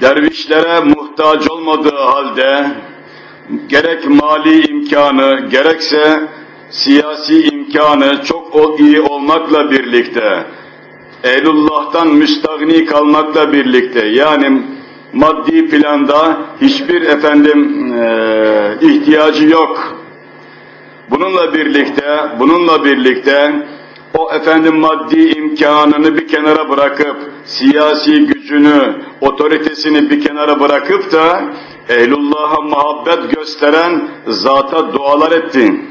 Dervişlere muhtaç olmadığı halde gerek mali imkanı gerekse siyasi imkanı çok iyi olmakla birlikte Ehlullah'tan müstahni kalmakla birlikte yani maddi planda hiçbir efendim e, ihtiyacı yok. Bununla birlikte, bununla birlikte o efendim maddi imkanını bir kenara bırakıp, siyasi gücünü, otoritesini bir kenara bırakıp da ehlullah'a muhabbet gösteren zata dualar ettin.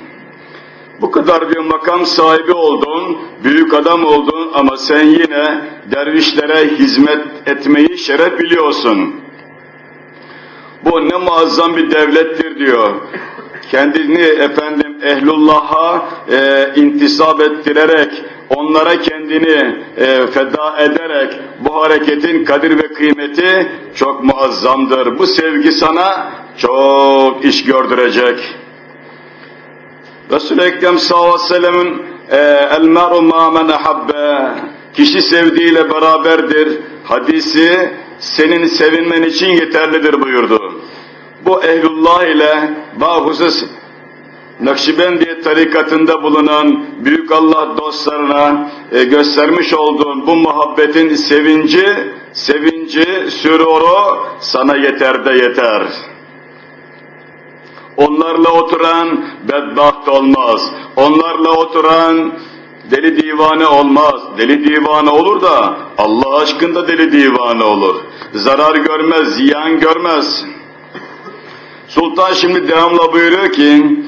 Bu kadar bir makam sahibi oldun, büyük adam oldun ama sen yine dervişlere hizmet etmeyi şeref biliyorsun. Bu ne muazzam bir devlettir diyor. Kendini efendim ehlullah'a e, intisap ettirerek, onlara kendini e, feda ederek bu hareketin kadir ve kıymeti çok muazzamdır. Bu sevgi sana çok iş gördürecek. Resul-i Ekrem sallallahu aleyhi ve sellem'in el meru ma men ahabbe kişi sevdiğiyle beraberdir hadisi senin sevinmen için yeterlidir buyurdu. Bu ehlullah ile bahusus Nakşibendiye tarikatında bulunan Büyük Allah dostlarına e, göstermiş olduğun bu muhabbetin sevinci, sevinci, süruru sana yeter de yeter. Onlarla oturan bedbaht olmaz. Onlarla oturan deli divane olmaz. Deli divane olur da Allah aşkında deli divane olur. Zarar görmez, ziyan görmez. Sultan şimdi devamla buyuruyor ki,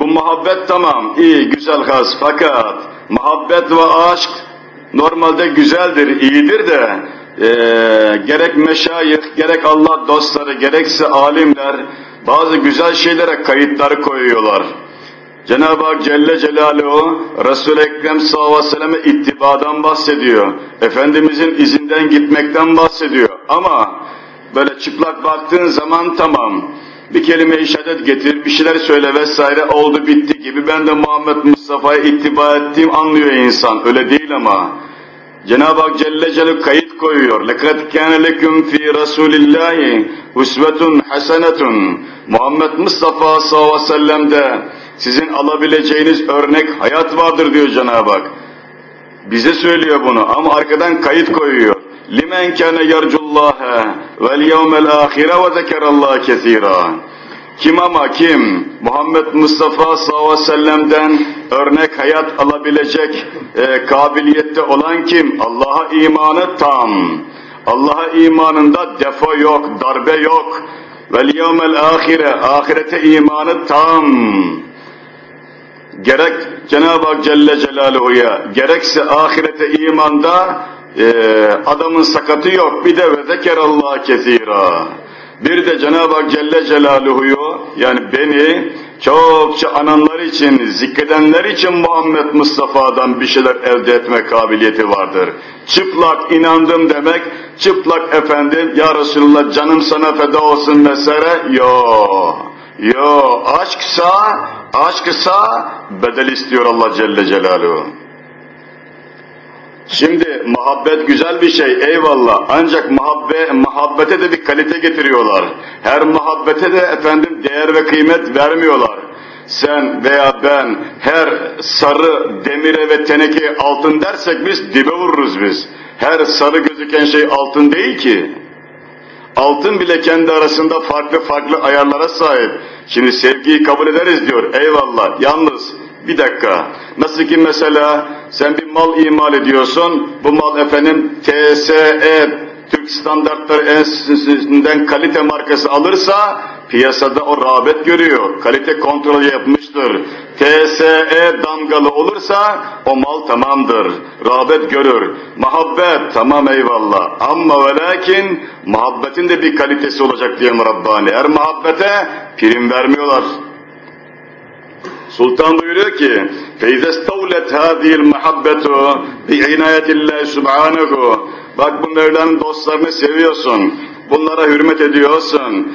bu muhabbet tamam, iyi, güzel has fakat muhabbet ve aşk normalde güzeldir, iyidir de e, gerek meşayih, gerek Allah dostları, gerekse alimler bazı güzel şeylere kayıtlar koyuyorlar. Cenab-ı Hak Celle Celaluhu Resul-i Ekrem sallallahu aleyhi ve selleme ittibadan bahsediyor. Efendimizin izinden gitmekten bahsediyor. Ama böyle çıplak baktığın zaman tamam bir kelime-i şehadet getir, bir şeyler söyle vesaire oldu bitti gibi ben de Muhammed Mustafa'ya ittiba ettiğim anlıyor insan. Öyle değil ama. Cenab-ı Hak Celle Celaluhu kayıt koyuyor. لَقَدْ كَانَ لَكُمْ ف۪ي رَسُولِ اللّٰهِ اُسْوَةٌ حَسَنَةٌ Muhammed Mustafa sallallahu aleyhi ve sellem'de sizin alabileceğiniz örnek hayat vardır diyor Cenab-ı Hak. Bize söylüyor bunu ama arkadan kayıt koyuyor. لِمَنْ كَانَ يَرْجُ اللّٰهَ وَالْيَوْمَ الْآخِرَ وَذَكَرَ اللّٰهَ كَثِيرًا Kim ama kim Muhammed Mustafa sallallahu aleyhi ve sellem'den örnek hayat alabilecek e, kabiliyette olan kim? Allah'a imanı tam. Allah'a imanında defo yok, darbe yok. Vel yevmel ahire, ahirete imanı tam. Gerek Cenab-ı Hak Celle Celaluhu'ya, gerekse ahirete imanda e, adamın sakatı yok. Bir de ve zekerallah kesira. Bir de Cenab-ı Hak Celle Celaluhu'yu yani beni çokça ananlar için, zikredenler için Muhammed Mustafa'dan bir şeyler elde etme kabiliyeti vardır. Çıplak inandım demek, çıplak efendim ya Resulullah canım sana feda olsun vesaire, yo. Yo, aşksa, aşksa bedel istiyor Allah Celle Celaluhu. Şimdi muhabbet güzel bir şey eyvallah ancak muhabbe, muhabbete de bir kalite getiriyorlar. Her muhabbete de efendim değer ve kıymet vermiyorlar. Sen veya ben her sarı demire ve tenekeye altın dersek biz dibe vururuz biz. Her sarı gözüken şey altın değil ki. Altın bile kendi arasında farklı farklı ayarlara sahip. Şimdi sevgiyi kabul ederiz diyor eyvallah yalnız bir dakika. Nasıl ki mesela sen bir mal imal ediyorsun, bu mal efendim TSE Türk Standartları Enstitüsü'nden kalite markası alırsa piyasada o rağbet görüyor, kalite kontrolü yapmıştır. TSE damgalı olursa o mal tamamdır, rağbet görür. Muhabbet tamam eyvallah ama ve lakin muhabbetin de bir kalitesi olacak diye Rabbani. Her muhabbete prim vermiyorlar. Sultan buyuruyor ki فَاِذَا اسْتَوْلَتْ هَذِهِ الْمَحَبَّةُ بِعِنَايَةِ اللّٰهِ سُبْحَانَهُ Bak bu Mevla'nın dostlarını seviyorsun, bunlara hürmet ediyorsun.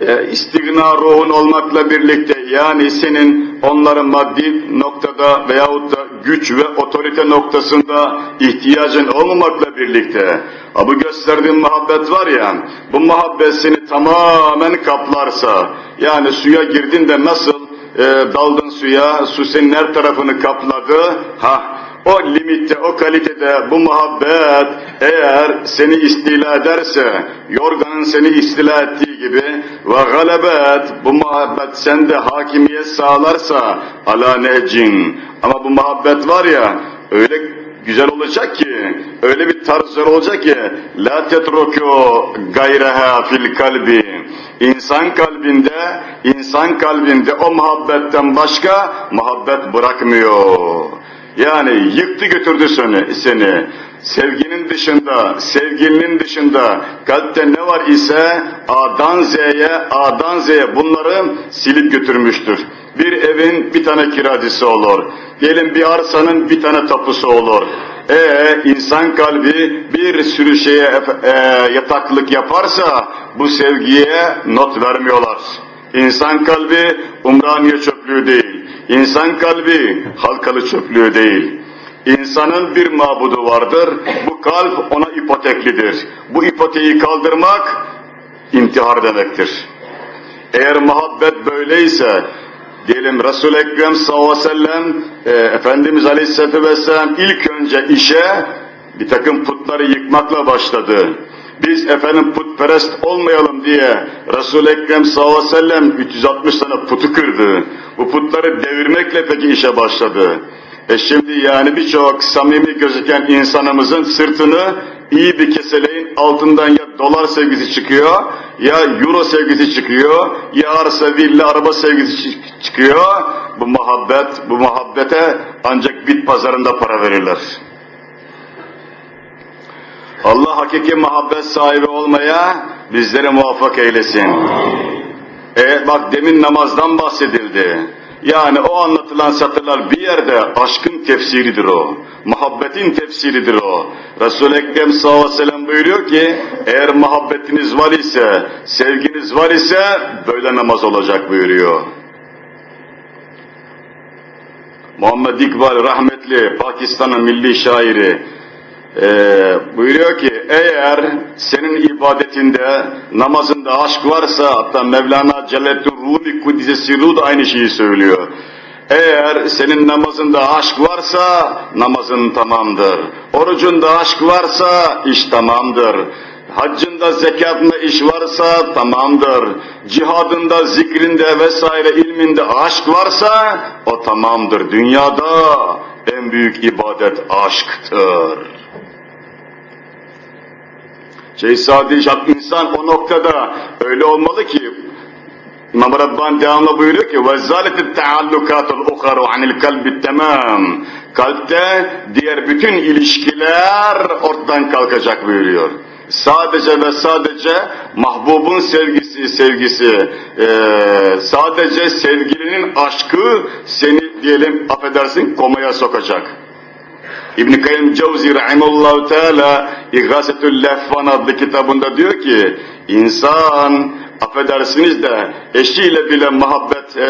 E, istigna ruhun olmakla birlikte yani senin onların maddi noktada veyahut da güç ve otorite noktasında ihtiyacın olmamakla birlikte ha, bu gösterdiğin muhabbet var ya bu muhabbet seni tamamen kaplarsa yani suya girdin de nasıl e, daldın suya, su senin her tarafını kapladı. Ha, o limitte, o kalitede bu muhabbet eğer seni istila ederse, yorganın seni istila ettiği gibi ve galebet bu muhabbet sende hakimiyet sağlarsa ala necin. Ama bu muhabbet var ya öyle güzel olacak ki, öyle bir tarz olacak ki la tetruku gayreha fil kalbi. İnsan kalbinde, insan kalbinde o muhabbetten başka muhabbet bırakmıyor. Yani yıktı götürdü seni, seni. Sevginin dışında, sevgilinin dışında kalpte ne var ise A'dan Z'ye, A'dan Z'ye bunları silip götürmüştür. Bir evin bir tane kiracısı olur. Diyelim bir arsanın bir tane tapusu olur. Ee, insan kalbi bir sürü şeye e, yataklık yaparsa bu sevgiye not vermiyorlar. İnsan kalbi Umraniye çöplüğü değil. İnsan kalbi Halkalı çöplüğü değil. İnsanın bir mabudu vardır, bu kalp ona ipoteklidir. Bu ipoteği kaldırmak intihar demektir. Eğer muhabbet böyleyse, diyelim Resul-i Ekrem sallallahu aleyhi ve sellem, e, Efendimiz aleyhisselatü vesselam ilk önce işe bir takım putları yıkmakla başladı. Biz efendim putperest olmayalım diye Resul-i Ekrem sallallahu aleyhi ve sellem 360 tane putu kırdı. Bu putları devirmekle peki işe başladı. E şimdi yani birçok samimi gözüken insanımızın sırtını iyi bir keseleğin altından ya dolar sevgisi çıkıyor, ya euro sevgisi çıkıyor, ya arsa, villa, araba sevgisi çıkıyor. Bu muhabbet, bu muhabbete ancak bit pazarında para verirler. Allah hakiki muhabbet sahibi olmaya bizleri muvaffak eylesin. E bak demin namazdan bahsedildi. Yani o anlatılan satırlar bir yerde aşkın tefsiridir o. Muhabbetin tefsiridir o. Resul-i Ekrem sallallahu aleyhi ve sellem buyuruyor ki eğer muhabbetiniz var ise, sevginiz var ise böyle namaz olacak buyuruyor. Muhammed İkbal rahmetli Pakistan'ın milli şairi ee, buyuruyor ki eğer senin ibadetinde, namazında aşk varsa hatta Mevlana Celleddin Rumi Sirru da aynı şeyi söylüyor. Eğer senin namazında aşk varsa namazın tamamdır. Orucunda aşk varsa iş tamamdır. Haccında, zekatında iş varsa tamamdır. Cihadında, zikrinde vesaire ilminde aşk varsa o tamamdır. Dünyada en büyük ibadet aşktır. Şey sadece insan o noktada öyle olmalı ki İmam Rabbani devamlı buyuruyor ki وَزَّالَتِ التَّعَلُّكَاتُ الْاُخَرُ عَنِ الْكَلْبِ tamam. Kalpte diğer bütün ilişkiler ortadan kalkacak buyuruyor. Sadece ve sadece mahbubun sevgisi, sevgisi, e, sadece sevgilinin aşkı seni diyelim affedersin komaya sokacak. İbn-i Kayyum Cevzi Rahimullahu Teala İğasetül Lehvan adlı kitabında diyor ki insan affedersiniz de eşiyle bile muhabbet e,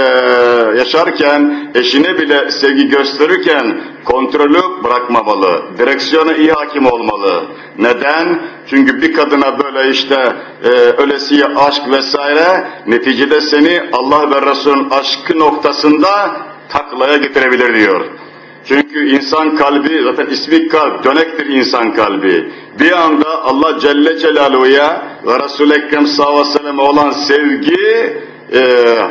yaşarken, eşine bile sevgi gösterirken kontrolü bırakmamalı. Direksiyona iyi hakim olmalı. Neden? Çünkü bir kadına böyle işte e, ölesiye aşk vesaire neticede seni Allah ve Resul'ün aşkı noktasında taklaya getirebilir diyor. Çünkü insan kalbi, zaten ismi kalp, dönektir insan kalbi. Bir anda Allah Celle Celaluhu'ya ve Resul-i Ekrem sallallahu olan sevgi e,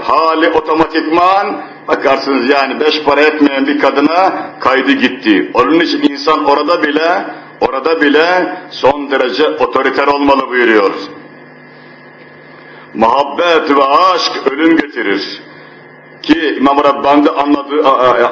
hali otomatikman bakarsınız yani beş para etmeyen bir kadına kaydı gitti. Onun için insan orada bile orada bile son derece otoriter olmalı buyuruyor. Muhabbet ve aşk ölüm getirir. Ki İmam Rabbani anladığı,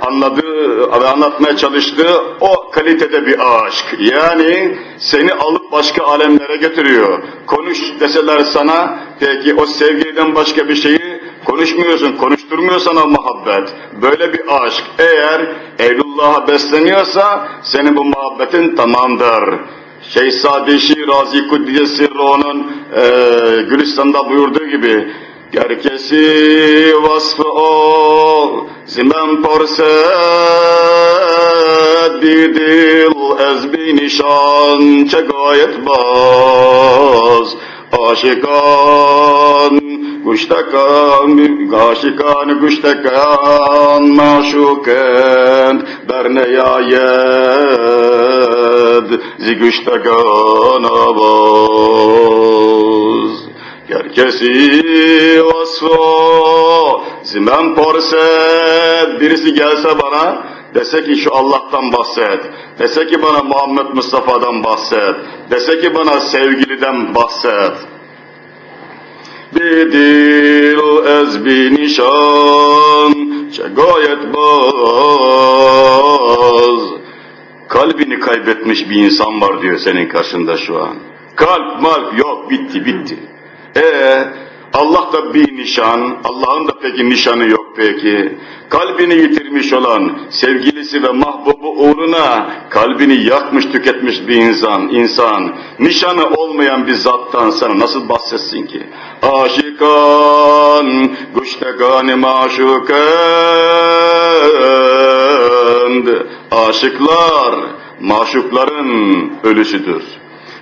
anladığı ve anlatmaya çalıştığı o kalitede bir aşk. Yani seni alıp başka alemlere götürüyor. Konuş deseler sana, peki o sevgiden başka bir şeyi konuşmuyorsun, konuşturmuyor sana muhabbet. Böyle bir aşk eğer Evlullah'a besleniyorsa senin bu muhabbetin tamamdır. Şeyh Sadi Şirazi Kuddise Sirro'nun e, Gülistan'da buyurduğu gibi Gerkesi vasfı o zimen porset bir dil ez bir nişan çe gayet baz. Aşikan guştakan aşikan guştakan maşuken berneyayed ziguştakan avaz Herkesi vasfı zimen porset birisi gelse bana dese ki şu Allah'tan bahset, dese ki bana Muhammed Mustafa'dan bahset, dese ki bana sevgiliden bahset. Bidil ezbi nişan çegayet baz kalbini kaybetmiş bir insan var diyor senin karşında şu an. Kalp malp yok bitti bitti. Ee, Allah da bir nişan, Allah'ın da peki nişanı yok peki. Kalbini yitirmiş olan sevgilisi ve mahbubu uğruna kalbini yakmış tüketmiş bir insan, insan nişanı olmayan bir zattan sana nasıl bahsetsin ki? Aşikan, guştegani maşukend. Aşıklar, maşukların ölüsüdür.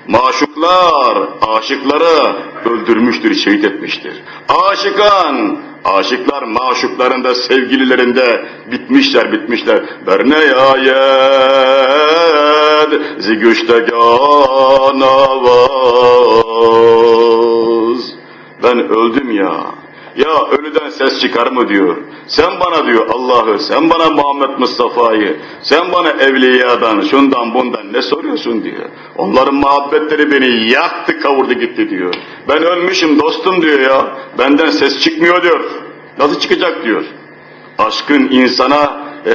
Maşuklar aşıkları öldürmüştür, şehit etmiştir. Aşıkan, aşıklar maşuklarında, sevgililerinde bitmişler, bitmişler. Berne yayed, zigüşte ganavaz. Ben öldüm ya. Ya ölüden ses çıkar mı diyor. Sen bana diyor Allah'ı, sen bana Muhammed Mustafa'yı, sen bana evliyadan, şundan bundan ne soruyorsun diyor. Onların muhabbetleri beni yaktı kavurdu gitti diyor. Ben ölmüşüm dostum diyor ya. Benden ses çıkmıyor diyor. Nasıl çıkacak diyor. Aşkın insana ee,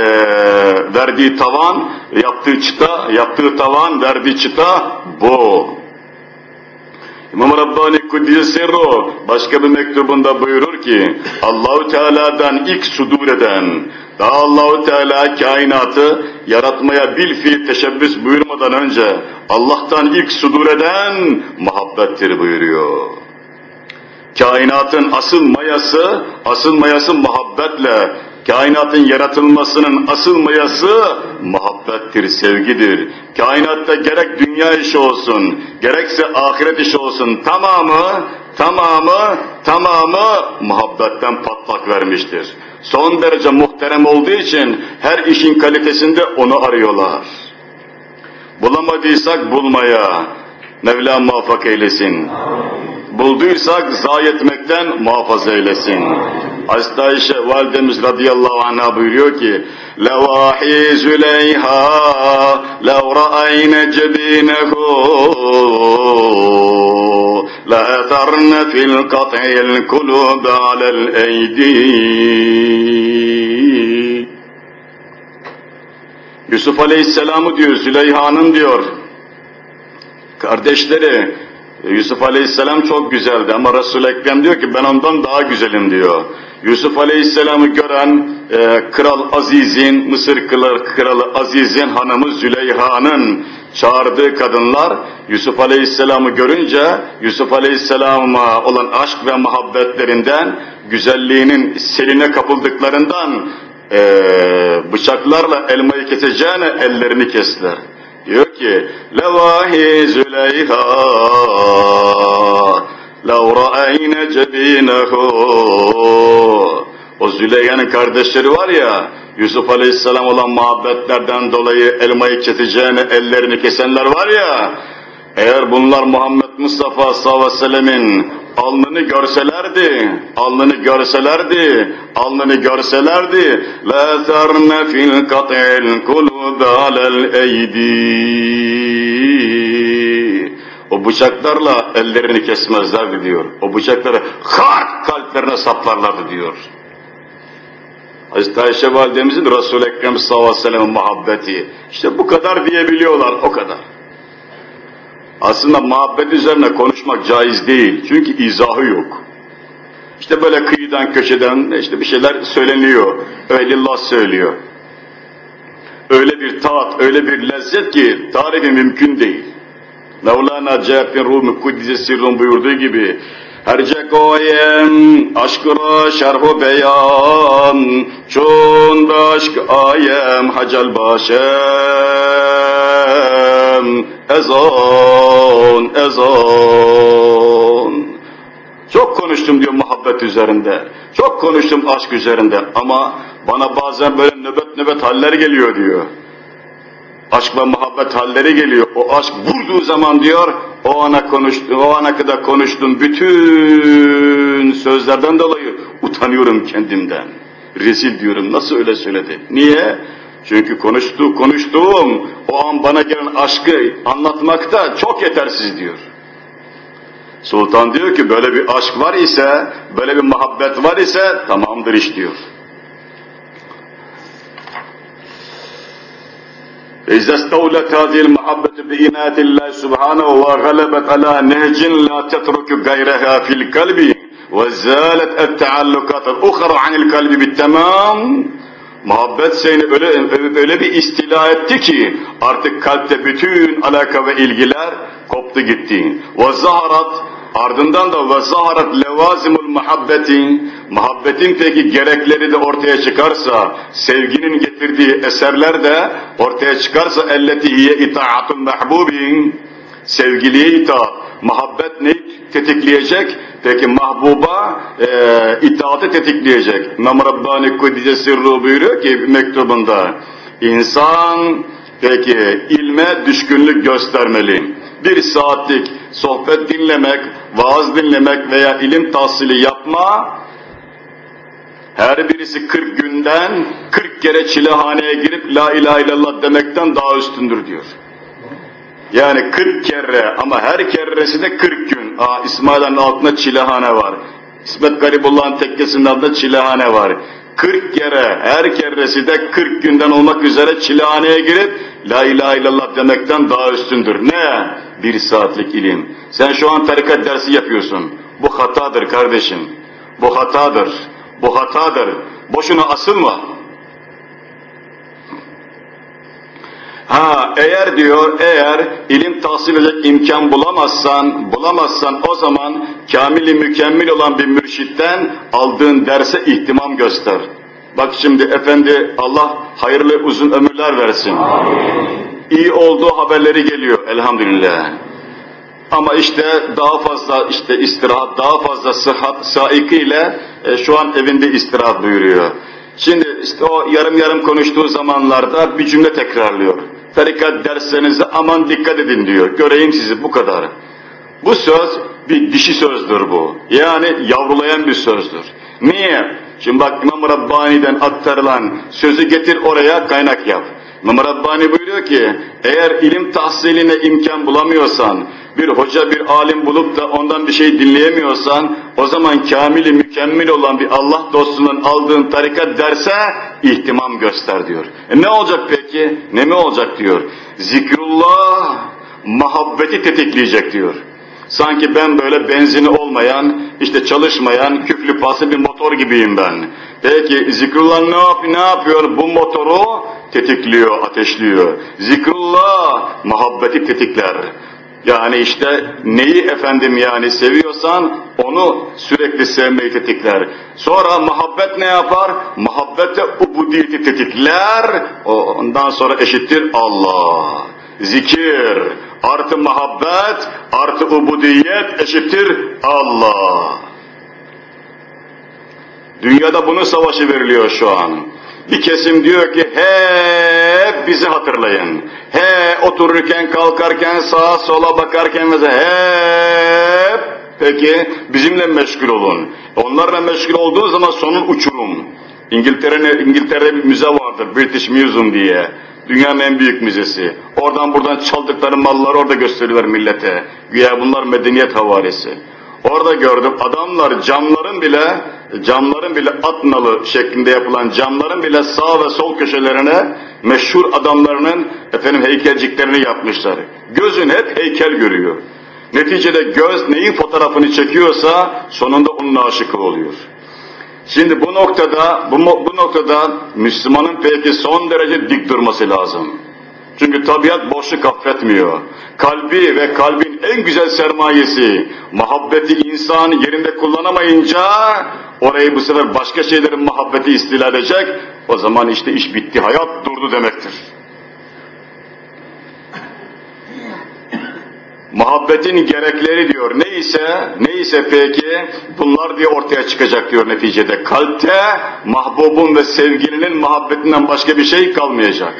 verdiği tavan, yaptığı çıta, yaptığı tavan, verdiği çıta bu. İmam Rabbani Kuddise Sirru başka bir mektubunda buyurur ki Allahu Teala'dan ilk sudur eden daha Allahu Teala kainatı yaratmaya bil fiil teşebbüs buyurmadan önce Allah'tan ilk sudur eden muhabbettir buyuruyor. Kainatın asıl mayası, asıl mayası muhabbetle, kainatın yaratılmasının asıl mayası muhabbettir, sevgidir. Kainatta gerek dünya işi olsun, gerekse ahiret işi olsun tamamı, tamamı, tamamı muhabbetten patlak vermiştir. Son derece muhterem olduğu için her işin kalitesinde onu arıyorlar. Bulamadıysak bulmaya, Mevla muvaffak eylesin. Bulduysak zayi etmekten muhafaza eylesin. Hazreti Ayşe validemiz radıyallahu anh'a buyuruyor ki لَوَاحِي زُلَيْهَا لَوْ رَأَيْنَ جَبِينَهُ لَأَثَرْنَ فِي الْقَطْعِ الْقُلُوبَ عَلَى الْاَيْدِي Yusuf Aleyhisselam'ı diyor, Züleyha'nın diyor, kardeşleri, Yusuf Aleyhisselam çok güzeldi ama Resul-i Ekrem diyor ki ben ondan daha güzelim diyor. Yusuf Aleyhisselam'ı gören e, Kral Aziz'in, Mısır Kralı Aziz'in hanımı Züleyha'nın çağırdığı kadınlar Yusuf Aleyhisselam'ı görünce Yusuf Aleyhisselam'a olan aşk ve muhabbetlerinden güzelliğinin seline kapıldıklarından e, bıçaklarla elmayı keseceğine ellerini kestiler. Diyor ki levahi Züleyha لَوْ رَأَيْنَ جَب۪ينَهُ O Züleyha'nın kardeşleri var ya, Yusuf Aleyhisselam olan muhabbetlerden dolayı elmayı keseceğine ellerini kesenler var ya, eğer bunlar Muhammed Mustafa sallallahu aleyhi ve sellemin alnını görselerdi, alnını görselerdi, alnını görselerdi, لَاثَرْنَ فِي الْقَطْعِ الْقُلُوبَ عَلَى الْاَيْدِي O bıçaklarla ellerini kesmezlerdi diyor. O bıçakları hart kalplerine saplarlardı diyor. Hazreti Ayşe validemizin Resul-i Ekrem sallallahu aleyhi ve sellem'in muhabbeti. İşte bu kadar diyebiliyorlar, o kadar. Aslında muhabbet üzerine konuşmak caiz değil. Çünkü izahı yok. İşte böyle kıyıdan köşeden işte bir şeyler söyleniyor. Öylillah söylüyor. Öyle bir tat, öyle bir lezzet ki tarifi mümkün değil. Mevlana Cehbin Rumi Kuddise Sirrun buyurduğu gibi Herce koyem aşkıra şerhu beyan Çun aşk ayem hacal başem Ezan, ezan Çok konuştum diyor muhabbet üzerinde. Çok konuştum aşk üzerinde ama bana bazen böyle nöbet nöbet haller geliyor diyor aşk ve muhabbet halleri geliyor. O aşk vurduğu zaman diyor, o ana konuştu, o ana kadar konuştuğum bütün sözlerden dolayı utanıyorum kendimden. Rezil diyorum, nasıl öyle söyledi? Niye? Çünkü konuştuğu, konuştuğum, o an bana gelen aşkı anlatmakta çok yetersiz diyor. Sultan diyor ki böyle bir aşk var ise, böyle bir muhabbet var ise tamamdır iş diyor. إذا استولت هذه المحبة بإناة الله سبحانه وغلبت على نهج لا تترك غيرها في القلب وزالت التعلقات الأخرى عن القلب بالتمام Muhabbet seni öyle, öyle bir istila etti ki artık kalpte bütün alaka ve ilgiler koptu gitti. Ve zaharat ardından da ve zaharat levazimul muhabbetin muhabbetin peki gerekleri de ortaya çıkarsa sevginin getirdiği eserler de ortaya çıkarsa elleti hiye itaatun mahbubin sevgiliye itaat muhabbet ne tetikleyecek? Peki mahbuba e, itaati tetikleyecek. İmam Rabbani Kuddise Sirru buyuruyor ki mektubunda insan peki ilme düşkünlük göstermeli. Bir saatlik sohbet dinlemek, vaaz dinlemek veya ilim tahsili yapma her birisi 40 günden 40 kere çilehaneye girip la ilahe illallah demekten daha üstündür diyor. Yani 40 kere ama her keresi de 40 gün. Aa İsmail'in altında çilehane var. İsmet Garibullah'ın tekkesinin altında çilehane var. 40 kere her keresi de 40 günden olmak üzere çilehaneye girip La ilahe illallah demekten daha üstündür. Ne? Bir saatlik ilim. Sen şu an tarikat dersi yapıyorsun. Bu hatadır kardeşim. Bu hatadır. Bu hatadır. Boşuna asılma. Ha eğer diyor eğer ilim tahsil edecek imkan bulamazsan bulamazsan o zaman kamili mükemmel olan bir mürşitten aldığın derse ihtimam göster. Bak şimdi efendi Allah hayırlı uzun ömürler versin. İyi olduğu haberleri geliyor elhamdülillah. Ama işte daha fazla işte istirahat, daha fazla sıhhat saikiyle e, şu an evinde istirahat buyuruyor. Şimdi işte o yarım yarım konuştuğu zamanlarda bir cümle tekrarlıyor. Tarikat derslerinize aman dikkat edin diyor. Göreyim sizi bu kadar. Bu söz bir dişi sözdür bu. Yani yavrulayan bir sözdür. Niye? Şimdi bak İmam Rabbani'den aktarılan sözü getir oraya kaynak yap. İmam Rabbani buyuruyor ki eğer ilim tahsiline imkan bulamıyorsan, bir hoca bir alim bulup da ondan bir şey dinleyemiyorsan o zaman kamili mükemmel olan bir Allah dostundan aldığın tarikat derse ihtimam göster diyor. E ne olacak peki? Ne mi olacak diyor. Zikrullah muhabbeti tetikleyecek diyor. Sanki ben böyle benzini olmayan, işte çalışmayan, küflü pası bir motor gibiyim ben. Peki zikrullah ne, yap ne yapıyor? Bu motoru tetikliyor, ateşliyor. Zikrullah muhabbeti tetikler. Yani işte neyi efendim yani seviyorsan onu sürekli sevmeyi tetikler. Sonra muhabbet ne yapar? Muhabbete ubudiyeti tetikler. Ondan sonra eşittir Allah. Zikir artı muhabbet artı ubudiyet eşittir Allah. Dünyada bunun savaşı veriliyor şu an. Bir kesim diyor ki hep bizi hatırlayın. He otururken, kalkarken, sağa sola bakarken mesela hep peki bizimle meşgul olun. Onlarla meşgul olduğu zaman sonun uçurum. İngiltere'de bir müze vardır British Museum diye. Dünyanın en büyük müzesi. Oradan buradan çaldıkları malları orada gösteriyorlar millete. Güya bunlar medeniyet havarisi. Orada gördüm adamlar camların bile camların bile at nalı şeklinde yapılan camların bile sağ ve sol köşelerine meşhur adamlarının efendim heykelciklerini yapmışlar. Gözün hep heykel görüyor. Neticede göz neyin fotoğrafını çekiyorsa sonunda onun aşıkı oluyor. Şimdi bu noktada bu, bu noktada Müslümanın peki son derece dik durması lazım. Çünkü tabiat boşluk affetmiyor. Kalbi ve kalbin en güzel sermayesi, muhabbeti insan yerinde kullanamayınca orayı bu sefer başka şeylerin muhabbeti istila edecek. O zaman işte iş bitti, hayat durdu demektir. Muhabbetin gerekleri diyor. Neyse, neyse peki bunlar diye ortaya çıkacak diyor neticede. Kalpte mahbubun ve sevgilinin muhabbetinden başka bir şey kalmayacak.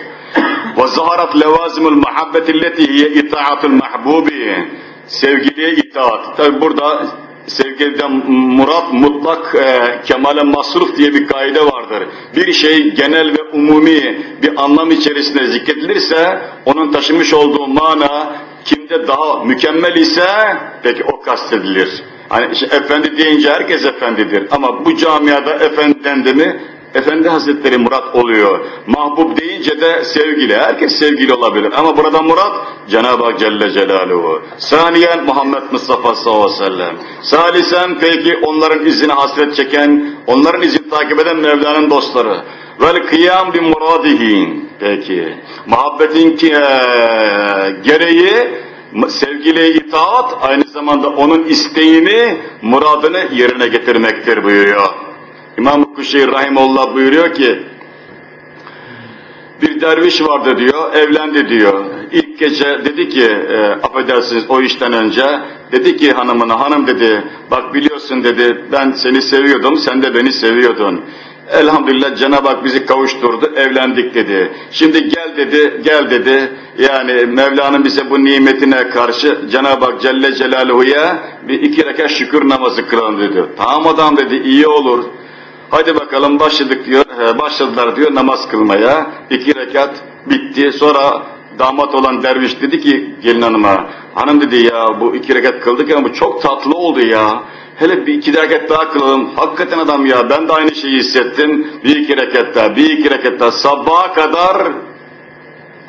وَظَهَرَتْ لَوَازِمُ الْمَحَبَّةِ الَّتِي هِيَ اِطَاعَةُ الْمَحْبُوبِ Sevgiliye itaat. Tabi burada sevgiliden murat mutlak e, kemale masruf diye bir kaide vardır. Bir şey genel ve umumi bir anlam içerisinde zikredilirse onun taşımış olduğu mana kimde daha mükemmel ise peki o kastedilir. Hani işte efendi deyince herkes efendidir ama bu camiada efendi dendi mi Efendi Hazretleri murat oluyor. Mahbub deyince de sevgili. Herkes sevgili olabilir. Ama burada murat Cenab-ı Hak Celle Celaluhu. Saniyen Muhammed Mustafa sallallahu aleyhi ve sellem. Salisen peki onların izine hasret çeken, onların izini takip eden Mevla'nın dostları. Vel kıyam bi muradihin. Peki. Muhabbetin ki, e, gereği sevgiliye itaat aynı zamanda onun isteğini, muradını yerine getirmektir buyuruyor. İmam Kuşeyr Rahimullah buyuruyor ki, bir derviş vardı diyor, evlendi diyor. İlk gece dedi ki, e, affedersiniz o işten önce, dedi ki hanımına, hanım dedi, bak biliyorsun dedi, ben seni seviyordum, sen de beni seviyordun. Elhamdülillah Cenab-ı Hak bizi kavuşturdu, evlendik dedi. Şimdi gel dedi, gel dedi. Yani Mevla'nın bize bu nimetine karşı Cenab-ı Hak Celle Celaluhu'ya bir iki rekat şükür namazı kılalım dedi. Tamam adam dedi, iyi olur. Hadi bakalım başladık diyor, başladılar diyor namaz kılmaya. İki rekat bitti. Sonra damat olan derviş dedi ki gelin hanıma, hanım dedi ya bu iki rekat kıldık ama bu çok tatlı oldu ya. Hele bir iki rekat daha kılalım. Hakikaten adam ya ben de aynı şeyi hissettim. Bir iki rekat daha, bir iki rekat daha sabaha kadar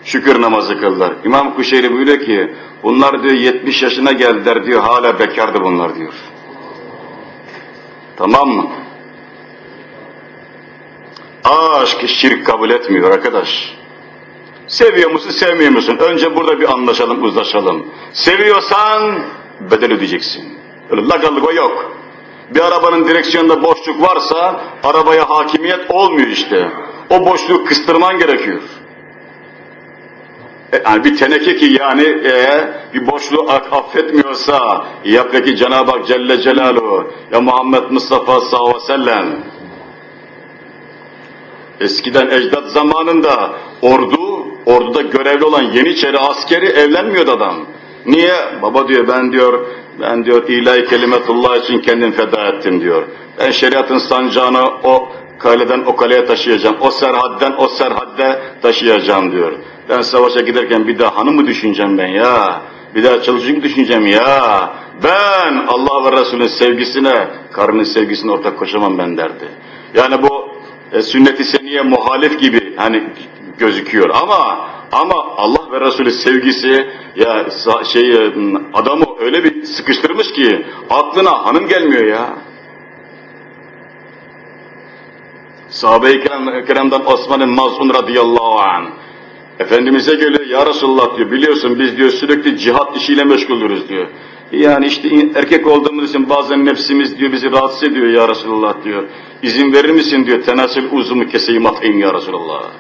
şükür namazı kıldılar. İmam Kuşeyri buyuruyor ki bunlar diyor 70 yaşına geldiler diyor hala bekardı bunlar diyor. Tamam mı? Aşk şirk kabul etmiyor arkadaş. Seviyor musun, sevmiyor musun? Önce burada bir anlaşalım, uzlaşalım. Seviyorsan bedel ödeyeceksin. Öyle lagalık yok. Bir arabanın direksiyonunda boşluk varsa arabaya hakimiyet olmuyor işte. O boşluğu kıstırman gerekiyor. E, yani bir teneke ki yani e, bir boşluğu affetmiyorsa ya peki Cenab-ı Hak Celle Celaluhu ya Muhammed Mustafa sallallahu aleyhi ve sellem Eskiden ecdat zamanında ordu, orduda görevli olan Yeniçeri askeri evlenmiyordu adam. Niye? Baba diyor ben diyor, ben diyor ilahi kelimetullah için kendim feda ettim diyor. Ben şeriatın sancağını o kaleden o kaleye taşıyacağım, o serhadden o serhadde taşıyacağım diyor. Ben savaşa giderken bir daha hanım mı düşüneceğim ben ya? Bir daha çalışıcı düşüneceğim ya? Ben Allah ve Resulün sevgisine, karının sevgisine ortak koşamam ben derdi. Yani bu e, sünnet-i seniye muhalif gibi hani gözüküyor ama ama Allah ve Resulü sevgisi ya şey adamı öyle bir sıkıştırmış ki aklına hanım gelmiyor ya. Sahabe-i kiram, Osman'ın Mazun radıyallahu anh Efendimiz'e geliyor ya Resulullah diyor biliyorsun biz diyor sürekli cihat işiyle meşgulürüz diyor. Yani işte erkek olduğumuz için bazen nefsimiz diyor bizi rahatsız ediyor ya Resulullah diyor. İzin verir misin diyor tenasül uzumu keseyim atayım ya Resulullah.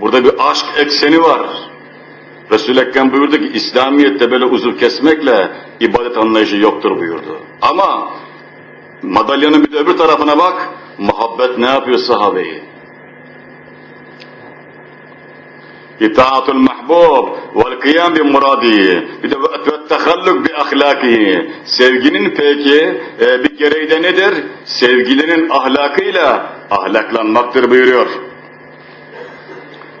Burada bir aşk ekseni var. Resul-i Ekrem buyurdu ki İslamiyet'te böyle uzuv kesmekle ibadet anlayışı yoktur buyurdu. Ama madalyanın bir öbür tarafına bak, muhabbet ne yapıyor sahabeyi? İtaatul mahbub vel kıyam bi muradi ve tehalluk bi ahlaki sevginin peki e, bir gereği de nedir? Sevgilinin ahlakıyla ahlaklanmaktır buyuruyor.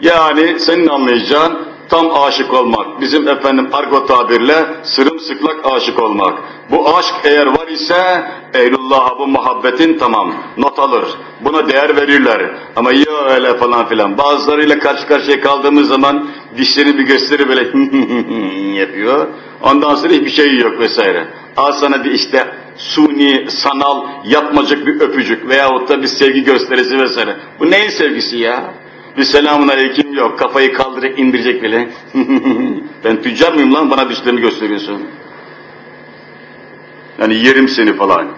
Yani senin anlayacağın tam aşık olmak. Bizim efendim argo tabirle sırımsıklak aşık olmak. Bu aşk eğer var ise Eylullah'a bu muhabbetin tamam not alır. Buna değer verirler. Ama ya öyle falan filan. Bazılarıyla karşı karşıya kaldığımız zaman dişleri bir gösteri böyle yapıyor. Ondan sonra hiçbir şey yok vesaire. Al sana bir işte suni, sanal, yapmacık bir öpücük veyahut da bir sevgi gösterisi vesaire. Bu neyin sevgisi ya? Bir selamun aleyküm yok, kafayı kaldırıp indirecek bile. ben tüccar mıyım lan bana dişlerini gösteriyorsun? Yani yerim seni falan.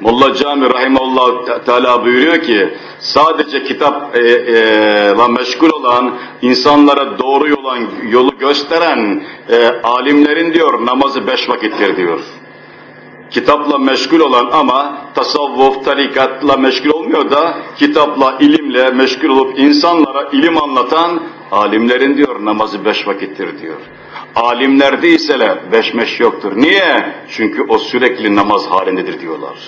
Molla Cami Rahimullah Teala buyuruyor ki sadece kitap e, e, meşgul olan insanlara doğru yolan yolu gösteren e, alimlerin diyor namazı beş vakittir diyor. Kitapla meşgul olan ama tasavvuf, tarikatla meşgul olmuyor da kitapla, ilimle meşgul olup insanlara ilim anlatan alimlerin diyor namazı beş vakittir diyor. Alimlerde ise beş meş yoktur. Niye? Çünkü o sürekli namaz halindedir diyorlar.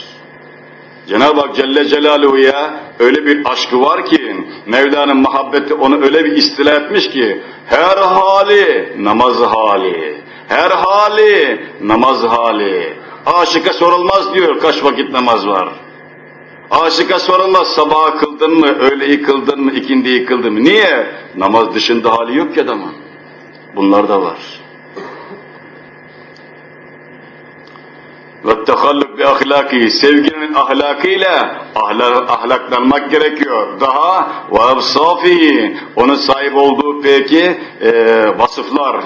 Cenab-ı Hak Celle Celaluhu'ya öyle bir aşkı var ki, Mevla'nın muhabbeti onu öyle bir istila etmiş ki, her hali namaz hali, her hali namaz hali. Aşıka sorulmaz diyor kaç vakit namaz var. Aşıka sorulmaz sabah kıldın mı, öğleyi kıldın mı, ikindi kıldın mı? Niye? Namaz dışında hali yok ki adamın. Bunlar da var. Ve tehalluk bi ahlaki, sevginin ahlakıyla ahlak, ahlaklanmak gerekiyor. Daha ve absafihi, onun sahip olduğu peki e, vasıflar,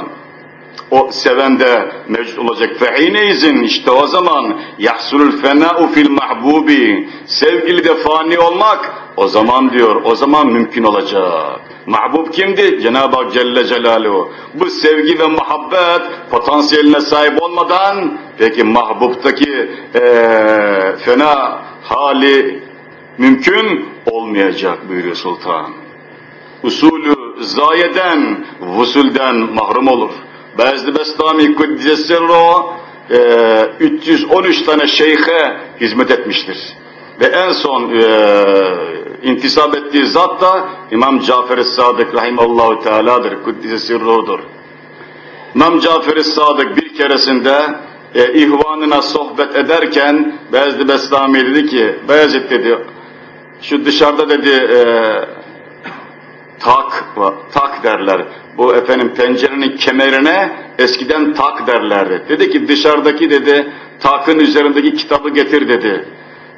o sevende mevcut olacak. Fe'ineyizin işte o zaman yahsulul fena'u fil mahbubi. Sevgili de fani olmak o zaman diyor o zaman mümkün olacak. Mahbub kimdi? Cenab-ı Hak Celle Celaluhu. Bu sevgi ve muhabbet potansiyeline sahip olmadan peki mahbubtaki ee, fena hali mümkün olmayacak buyuruyor sultan. Usulü zayeden, vusulden mahrum olur. Bezdi Bestami Kuddise Sirro e, 313 tane şeyhe hizmet etmiştir. Ve en son e, intisap ettiği zat da İmam Cafer-i Sadık Rahimallahu Teala'dır. Kuddise Sirro'dur. İmam Cafer-i Sadık bir keresinde e, ihvanına sohbet ederken Bezdi Bestami dedi ki Beyazıt dedi şu dışarıda dedi e, tak, tak derler. Bu efendim pencerenin kemerine eskiden tak derlerdi. Dedi ki dışarıdaki dedi takın üzerindeki kitabı getir dedi.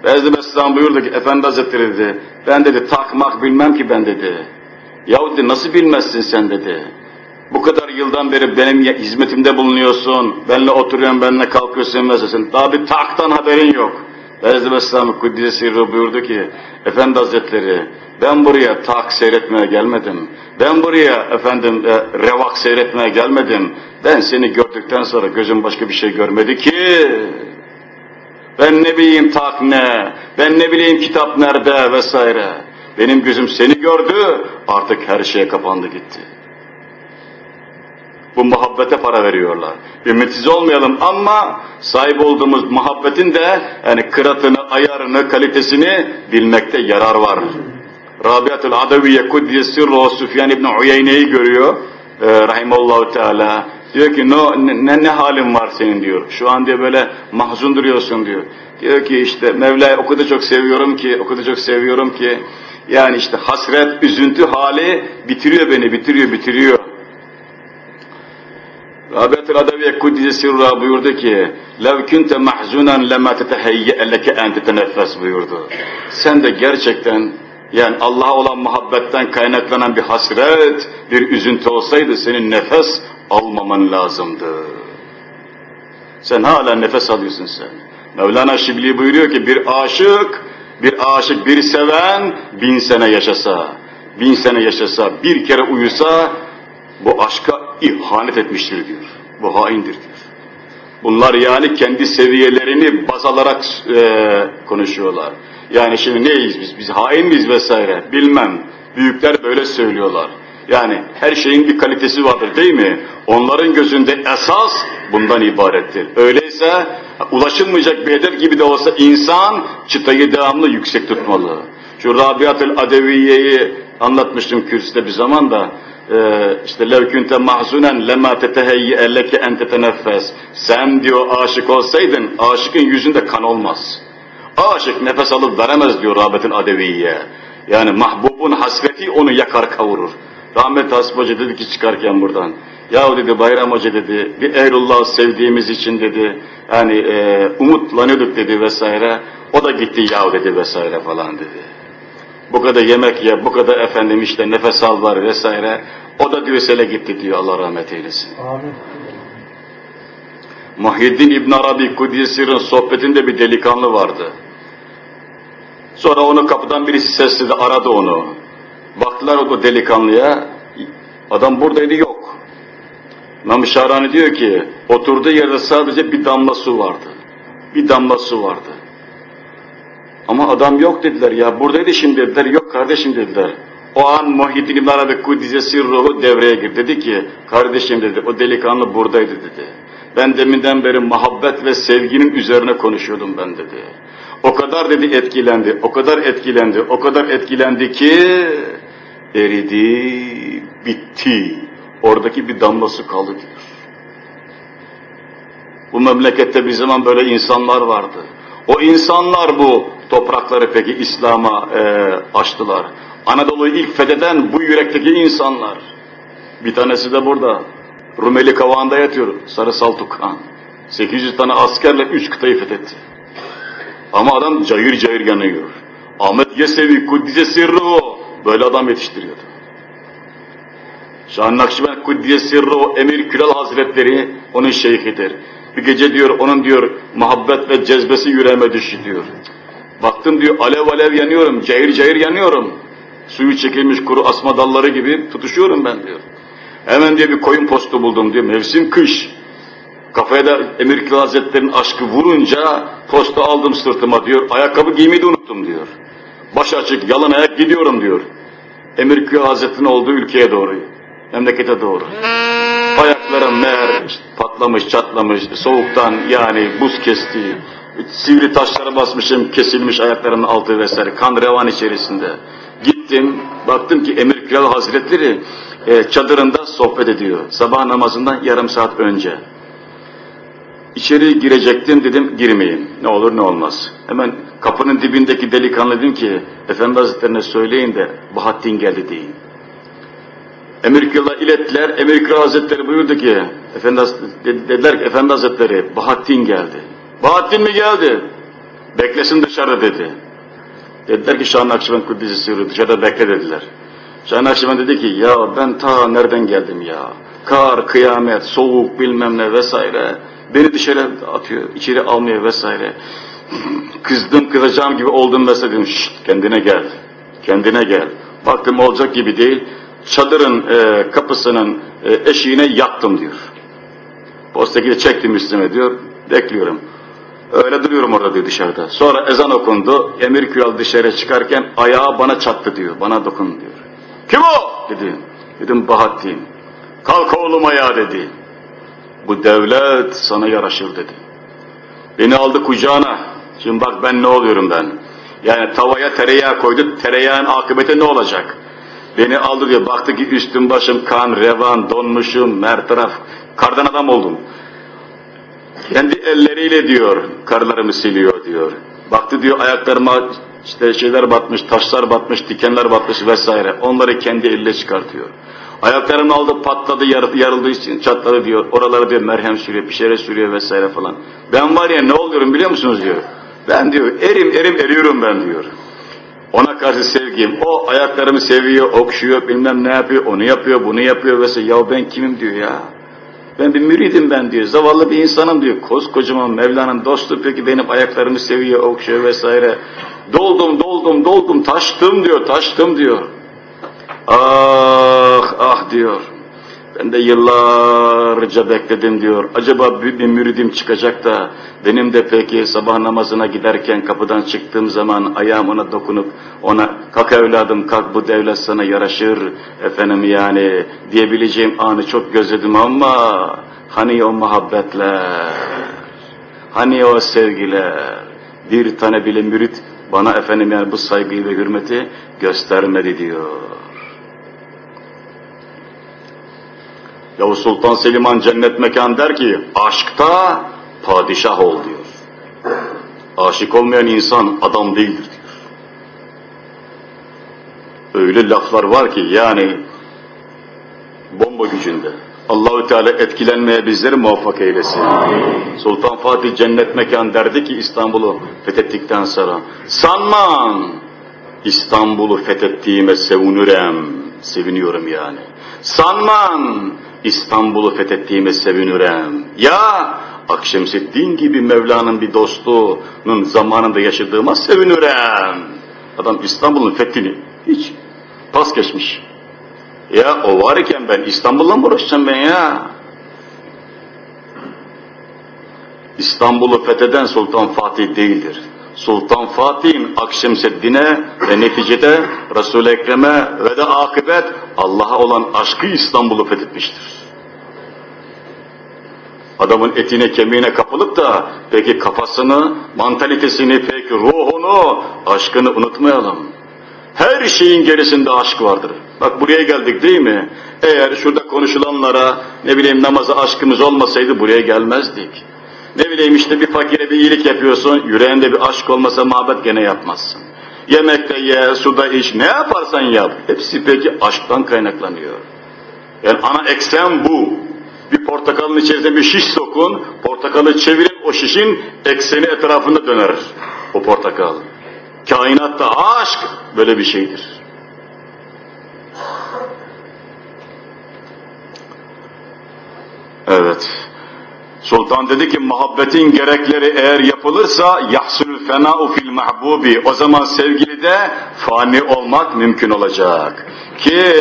Bezdi Mesleğen buyurdu ki Efendi Hazretleri dedi ben dedi takmak bilmem ki ben dedi. Yahu dedi nasıl bilmezsin sen dedi. Bu kadar yıldan beri benim hizmetimde bulunuyorsun, benimle oturuyorsun, benimle kalkıyorsun mesela. Daha bir taktan haberin yok. Bezdi Mesleğen Kuddise Sirru buyurdu ki Efendi Hazretleri ben buraya tak seyretmeye gelmedim. Ben buraya efendim e, revak seyretmeye gelmedim. Ben seni gördükten sonra gözüm başka bir şey görmedi ki. Ben ne bileyim tak ne, ben ne bileyim kitap nerede vesaire. Benim gözüm seni gördü, artık her şeye kapandı gitti. Bu muhabbete para veriyorlar. Ümitsiz olmayalım ama sahip olduğumuz muhabbetin de yani kıratını, ayarını, kalitesini bilmekte yarar var. Rabiatul Adaviye Kuddiye Sirru Süfyan İbni Uyeyne'yi görüyor. E, Rahimallahu Teala. Diyor ki no, ne, ne halin var senin diyor. Şu an diye böyle mahzun duruyorsun diyor. Diyor ki işte Mevla'yı o kadar çok seviyorum ki, o kadar çok seviyorum ki. Yani işte hasret, üzüntü hali bitiriyor beni, bitiriyor, bitiriyor. Rabiatul Adaviye Kuddise Sirra buyurdu ki لَوْ كُنْتَ مَحْزُونًا لَمَا تَتَهَيَّأَ لَكَ اَنْ تَتَنَفَّسْ buyurdu. Sen de gerçekten yani Allah'a olan muhabbetten kaynaklanan bir hasret, bir üzüntü olsaydı senin nefes almaman lazımdı. Sen hala nefes alıyorsun sen. Mevlana Şibli buyuruyor ki bir aşık, bir aşık, bir seven bin sene yaşasa, bin sene yaşasa, bir kere uyusa bu aşka ihanet etmiştir diyor. Bu haindir diyor. Bunlar yani kendi seviyelerini baz alarak e, konuşuyorlar. Yani şimdi neyiz biz? Biz hain miyiz vesaire? Bilmem. Büyükler böyle söylüyorlar. Yani her şeyin bir kalitesi vardır değil mi? Onların gözünde esas bundan ibarettir. Öyleyse ulaşılmayacak bir hedef gibi de olsa insan çıtayı devamlı yüksek tutmalı. Şu Rabiatül Adeviye'yi anlatmıştım kürsüde bir zaman da e, işte levkünte mahzunen lema teteheyye leke en teteneffes. Sen diyor aşık olsaydın aşıkın yüzünde kan olmaz. Aşık nefes alıp veremez diyor Rabiatül Adeviye. Yani mahbubun hasreti onu yakar kavurur. Rahmetli Hasip Hoca dedi ki çıkarken buradan. Yahu dedi Bayram Hoca dedi bir Eylullah sevdiğimiz için dedi yani e, umutlanıyorduk dedi vesaire. O da gitti yahu dedi vesaire falan dedi. Bu kadar yemek ye, bu kadar efendim işte nefes al var vesaire. O da Düvesel'e gitti diyor Allah rahmet eylesin. Amin. Muhyiddin İbn Arabi Kudüs'ün sohbetinde bir delikanlı vardı. Sonra onu kapıdan birisi sesledi, aradı onu. Baktılar o delikanlıya, adam buradaydı yok. İmam Şahrani diyor ki, oturduğu yerde sadece bir damla su vardı. Bir damla su vardı. Ama adam yok dediler ya, buradaydı şimdi dediler, yok kardeşim dediler. O an Muhyiddin İbn Arabi Kudüs'e ruhu devreye girdi. Dedi ki, kardeşim dedi, o delikanlı buradaydı dedi. Ben deminden beri muhabbet ve sevginin üzerine konuşuyordum ben dedi. O kadar dedi etkilendi, o kadar etkilendi, o kadar etkilendi ki eridi, bitti. Oradaki bir damla su kaldı diyor. Bu memlekette bir zaman böyle insanlar vardı. O insanlar bu toprakları peki İslam'a e, açtılar. Anadolu'yu ilk fetheden bu yürekteki insanlar. Bir tanesi de burada. Rumeli Kavağı'nda yatıyor. Sarı Saltuk Han. 800 tane askerle 3 kıtayı fethetti. Ama adam cayır cayır yanıyor. Ahmet Yesevi, Kuddise Sirru böyle adam yetiştiriyordu. Şah Nakşibend Kuddise Sirru, Emir Külal Hazretleri onun şeyhidir. Bir gece diyor onun diyor muhabbet ve cezbesi yüreğime düştü diyor. Baktım diyor alev alev yanıyorum, cayır cayır yanıyorum. Suyu çekilmiş kuru asma dalları gibi tutuşuyorum ben diyor. Hemen diye bir koyun postu buldum diyor. Mevsim kış. Kafaya da Emir Hazretleri'nin aşkı vurunca postu aldım sırtıma diyor. Ayakkabı giymeyi de unuttum diyor. Baş açık, yalan ayak gidiyorum diyor. Emir Hazretleri'nin olduğu ülkeye doğru. Memlekete doğru. Ayaklarım meğer patlamış, çatlamış, soğuktan yani buz kesti. Sivri taşlara basmışım, kesilmiş ayaklarımın altı vesaire. Kan revan içerisinde. Gittim, baktım ki Emir Kral Hazretleri e, çadırında sohbet ediyor. Sabah namazından yarım saat önce. İçeri girecektim dedim girmeyin. Ne olur ne olmaz. Hemen kapının dibindeki delikanlı dedim ki Efendi Hazretlerine söyleyin de Bahattin geldi deyin. Kral'a ilettiler. Kral Hazretleri buyurdu ki Efendi dediler ki Efendi Hazretleri Bahattin geldi. Bahattin mi geldi? Beklesin dışarıda dedi. Dediler ki Şah Nakşibend Kuddisi dışarıda bekle dediler. Şah Nakşibend dedi ki ya ben ta nereden geldim ya? Kar, kıyamet, soğuk bilmem ne vesaire. Beni dışarı atıyor, içeri almıyor vesaire. Kızdım kızacağım gibi oldum vesaire dedim. Şşt kendine gel, kendine gel. Baktım olacak gibi değil. Çadırın e, kapısının e, eşiğine yattım diyor. Postaki de çektim üstüme diyor. Bekliyorum. Öyle duruyorum orada diyor dışarıda. Sonra ezan okundu. Emir Kral dışarı çıkarken ayağı bana çattı diyor. Bana dokun diyor. Kim o? dedi. Dedim Bahattin. Kalk oğlum ayağa dedi. Bu devlet sana yaraşır dedi. Beni aldı kucağına. Şimdi bak ben ne oluyorum ben. Yani tavaya tereyağı koydu. Tereyağın akıbeti ne olacak? Beni aldı diyor. Baktı ki üstüm başım kan, revan, donmuşum, her. Kardan adam oldum. Kendi elleriyle diyor, karlarımı siliyor diyor. Baktı diyor ayaklarıma işte şeyler batmış, taşlar batmış, dikenler batmış vesaire. Onları kendi elle çıkartıyor. Ayaklarını aldı patladı, yar, yarıldığı için çatladı diyor. Oralara diyor merhem sürüyor, bir şeyler sürüyor vesaire falan. Ben var ya ne oluyorum biliyor musunuz diyor. Ben diyor erim erim eriyorum ben diyor. Ona karşı sevgim, o ayaklarımı seviyor, okşuyor, bilmem ne yapıyor, onu yapıyor, bunu yapıyor vesaire. Ya ben kimim diyor ya. Ben bir müridim ben diyor, zavallı bir insanım diyor. Koskocaman Mevla'nın dostu peki benim ayaklarımı seviyor, okşuyor vesaire. Doldum, doldum, doldum, taştım diyor, taştım diyor. Ah, ah diyor. Ben de yıllarca bekledim diyor. Acaba bir, bir müridim çıkacak da benim de peki sabah namazına giderken kapıdan çıktığım zaman ayağım ona dokunup ona kalk evladım kalk bu devlet sana yaraşır efendim yani diyebileceğim anı çok gözledim ama hani o muhabbetler, hani o sevgiler, bir tane bile mürit bana efendim yani bu saygıyı ve hürmeti göstermedi diyor. Yavuz Sultan Selim'an cennet mekan der ki aşkta padişah ol diyor. Aşık olmayan insan adam değildir diyor. Öyle laflar var ki yani bomba gücünde. Allahü Teala etkilenmeye bizleri muvaffak eylesin. Sultan Fatih cennet mekan derdi ki İstanbul'u fethettikten sonra sanmam İstanbul'u fethettiğime sevinirim, seviniyorum yani. Sanmam İstanbul'u fethettiğime sevinirim. Ya Akşemseddin gibi Mevla'nın bir dostunun zamanında yaşadığıma sevinirim. Adam İstanbul'un fethini hiç pas geçmiş. Ya o varken ben İstanbul'la mı uğraşacağım ben ya? İstanbul'u fetheden Sultan Fatih değildir. Sultan Fatih'in Akşemseddin'e ve neticede Resul-i Ekrem'e ve de akıbet Allah'a olan aşkı İstanbul'u fethetmiştir. Adamın etine kemiğine kapılıp da peki kafasını, mantalitesini, peki ruhunu, aşkını unutmayalım. Her şeyin gerisinde aşk vardır. Bak buraya geldik değil mi? Eğer şurada konuşulanlara ne bileyim namaza aşkımız olmasaydı buraya gelmezdik. Ne bileyim işte bir fakire bir iyilik yapıyorsun, yüreğinde bir aşk olmasa muhabbet gene yapmazsın. Yemekte ye, suda iç, ne yaparsan yap. Hepsi peki aşktan kaynaklanıyor. Yani ana eksen bu. Bir portakalın içerisine bir şiş sokun, portakalı çevirin, o şişin ekseni etrafında döner o portakal. Kainatta aşk böyle bir şeydir. Evet. Sultan dedi ki muhabbetin gerekleri eğer yapılırsa yahsul fena'u fil mahbubi o zaman sevgilide fani olmak mümkün olacak. Ki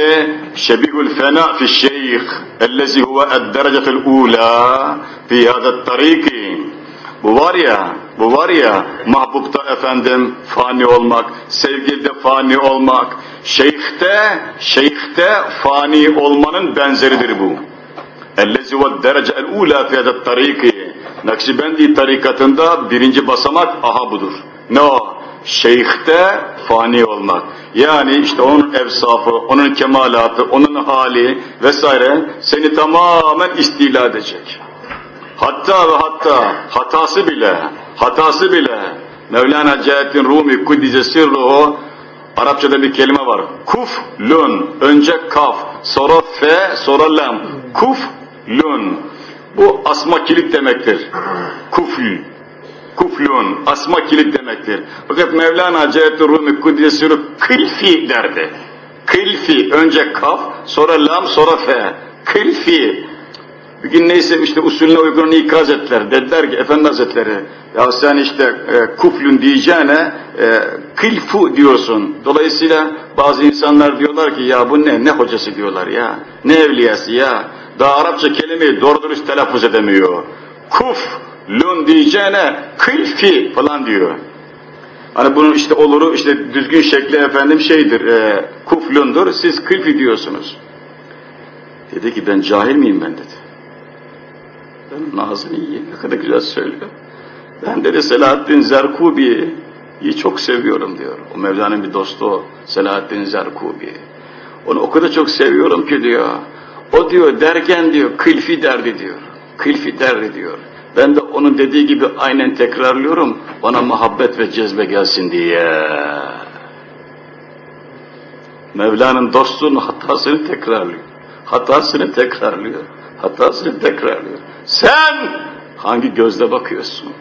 şebihul fena fi şeyh ellezi huve ed-derecetul ula fi hada tariki bu var ya, bu var ya, mahbubta efendim fani olmak, sevgilde fani olmak, şeyhte, şeyhte fani olmanın benzeridir bu. Ellezi ve derece el ula fiyadet tariki. Nakşibendi tarikatında birinci basamak aha budur. Ne o? Şeyhte fani olmak. Yani işte onun efsafı, onun kemalatı, onun hali vesaire seni tamamen istila edecek. Hatta ve hatta hatası bile, hatası bile Mevlana Cahit'in Rumi Kuddice Sirruhu Arapçada bir kelime var. Kuflun. Önce kaf, sonra fe, sonra lam. Kuf Kuflun. Bu asma kilit demektir. Kufl. Kuflun. Asma kilit demektir. Fakat Mevlana Celalettin Rumi Sirruhu kılfi derdi. Kılfi. Önce kaf, sonra lam, sonra fe. Kılfi. Bir gün neyse işte usulüne uygun ikaz ettiler. Dediler ki Efendi Hazretleri ya sen işte e, kuflün diyeceğine e, kılfu diyorsun. Dolayısıyla bazı insanlar diyorlar ki ya bu ne ne hocası diyorlar ya. Ne evliyası ya. Daha Arapça kelimeyi doğru dürüst telaffuz edemiyor. Kuflun diyeceğine kılfi falan diyor. Hani bunun işte oluru işte düzgün şekli efendim şeydir e, kuflundur siz kılfi diyorsunuz. Dedi ki ben cahil miyim ben dedi. Ben ağzını yiyeyim ne kadar güzel söylüyor. Ben dedi Selahaddin Zerkubi'yi çok seviyorum diyor. O Mevla'nın bir dostu o. Selahaddin Zerkubi. Onu o kadar çok seviyorum ki diyor. O diyor derken diyor kılfi derdi diyor. Kılfi derdi diyor. Ben de onun dediği gibi aynen tekrarlıyorum. Bana muhabbet ve cezbe gelsin diye. Mevla'nın dostluğunun hatasını tekrarlıyor. Hatasını tekrarlıyor. Hatasını tekrarlıyor. Sen hangi gözle bakıyorsun?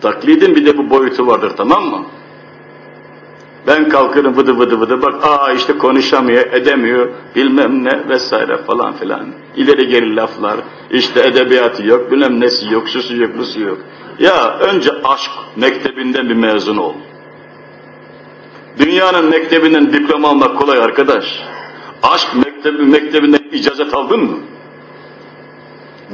Taklidin bir de bu boyutu vardır tamam mı? Ben kalkarım vıdı vıdı vıdı bak aa işte konuşamıyor edemiyor bilmem ne vesaire falan filan. İleri geri laflar işte edebiyatı yok bilmem nesi yok şusu yok busu yok. Ya önce aşk mektebinden bir mezun ol. Dünyanın mektebinden diploma almak kolay arkadaş. Aşk mektebi, mektebinden icazet aldın mı?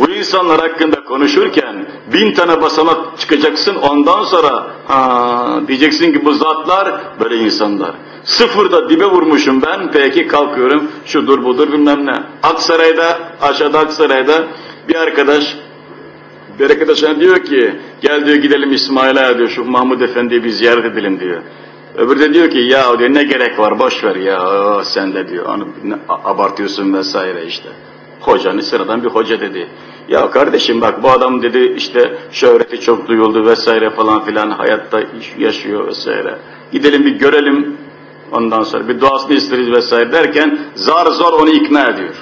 Bu insanlar hakkında konuşurken bin tane basamak çıkacaksın ondan sonra ha, diyeceksin ki bu zatlar böyle insanlar. Sıfırda dibe vurmuşum ben peki kalkıyorum şudur budur bilmem ne. Aksaray'da aşağıda Aksaray'da bir arkadaş Bir arkadaşına diyor ki, gel diyor gidelim İsmail'e diyor, şu Mahmud Efendi'yi bir ziyaret edelim diyor. Öbürü de diyor ki, ya diyor ne gerek var, boş ver ya, sen de diyor, onu abartıyorsun vesaire işte. Hocanın sıradan bir hoca dedi. Ya kardeşim bak bu adam dedi işte şöhreti çok duyuldu vesaire falan filan hayatta yaşıyor vesaire. Gidelim bir görelim ondan sonra bir duasını isteriz vesaire derken zar zor onu ikna ediyor.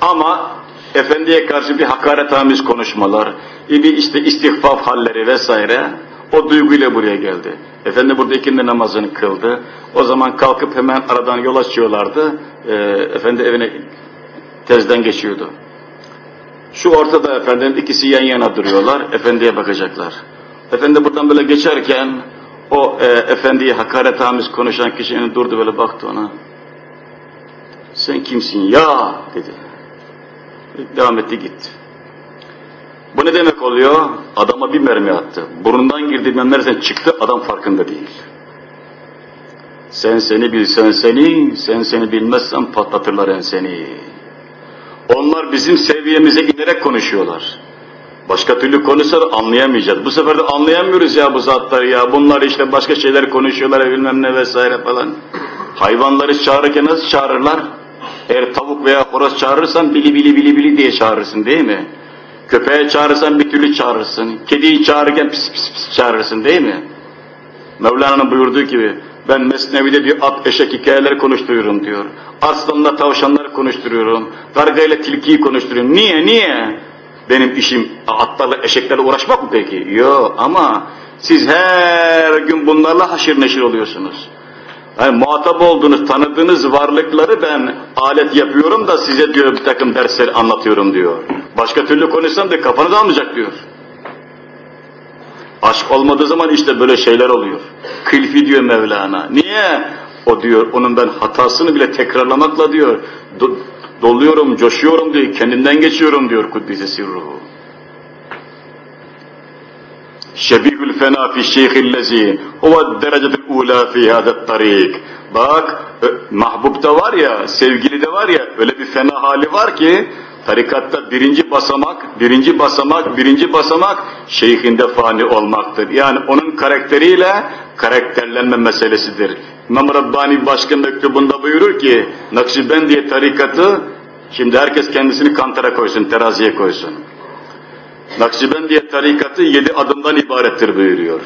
Ama efendiye karşı bir hakaretamiz konuşmalar, bir işte istihfaf halleri vesaire o duyguyla buraya geldi. Efendi burada ikindi namazını kıldı. O zaman kalkıp hemen aradan yol açıyorlardı. Ee, efendi evine tezden geçiyordu. Şu ortada efendim ikisi yan yana duruyorlar. Efendiye bakacaklar. Efendi buradan böyle geçerken o e, efendiye hakaretamiz konuşan kişinin durdu böyle baktı ona. Sen kimsin ya dedi. Devam etti gitti. Bu ne demek oluyor? Adama bir mermi attı. Burnundan girdi mermiden çıktı adam farkında değil. Sen seni bil sen seni, sen seni bilmezsen patlatırlar en seni. Onlar bizim seviyemize inerek konuşuyorlar. Başka türlü konuşsalar anlayamayacağız. Bu sefer de anlayamıyoruz ya bu zatları ya. Bunlar işte başka şeyler konuşuyorlar bilmem ne vesaire falan. Hayvanları çağırırken nasıl çağırırlar? Eğer tavuk veya horoz çağırırsan bili bili bili bili diye çağırırsın değil mi? Köpeğe çağırırsan bir türlü çağırırsın. Kediyi çağırırken pis pis pis çağırırsın değil mi? Mevlana'nın buyurduğu gibi ben Mesnevi'de diyor at eşek hikayeleri konuşturuyorum diyor. Aslanla tavşanları konuşturuyorum. Kargayla tilkiyi konuşturuyorum. Niye niye? Benim işim atlarla eşeklerle uğraşmak mı peki? Yok ama siz her gün bunlarla haşır neşir oluyorsunuz. Yani muhatap olduğunuz, tanıdığınız varlıkları ben alet yapıyorum da size diyor bir takım dersler anlatıyorum diyor. Başka türlü konuşsam da kafanız almayacak diyor. Aşk olmadığı zaman işte böyle şeyler oluyor. Kılfi diyor Mevlana. Niye? O diyor, onun ben hatasını bile tekrarlamakla diyor, do- doluyorum, coşuyorum diyor, kendimden geçiyorum diyor Kuddise Sirruhu. Şebihül fena fi şeyhillezi huve derecetul ula fi hadet tarik. Bak, mahbubda var ya, sevgili de var ya, öyle bir fena hali var ki, tarikatta birinci basamak, birinci basamak, birinci basamak şeyhinde fani olmaktır. Yani onun karakteriyle karakterlenme meselesidir. İmam Rabbani başka mektubunda buyurur ki, Nakşibendiye tarikatı, şimdi herkes kendisini kantara koysun, teraziye koysun. Nakşibendiye tarikatı yedi adımdan ibarettir buyuruyor.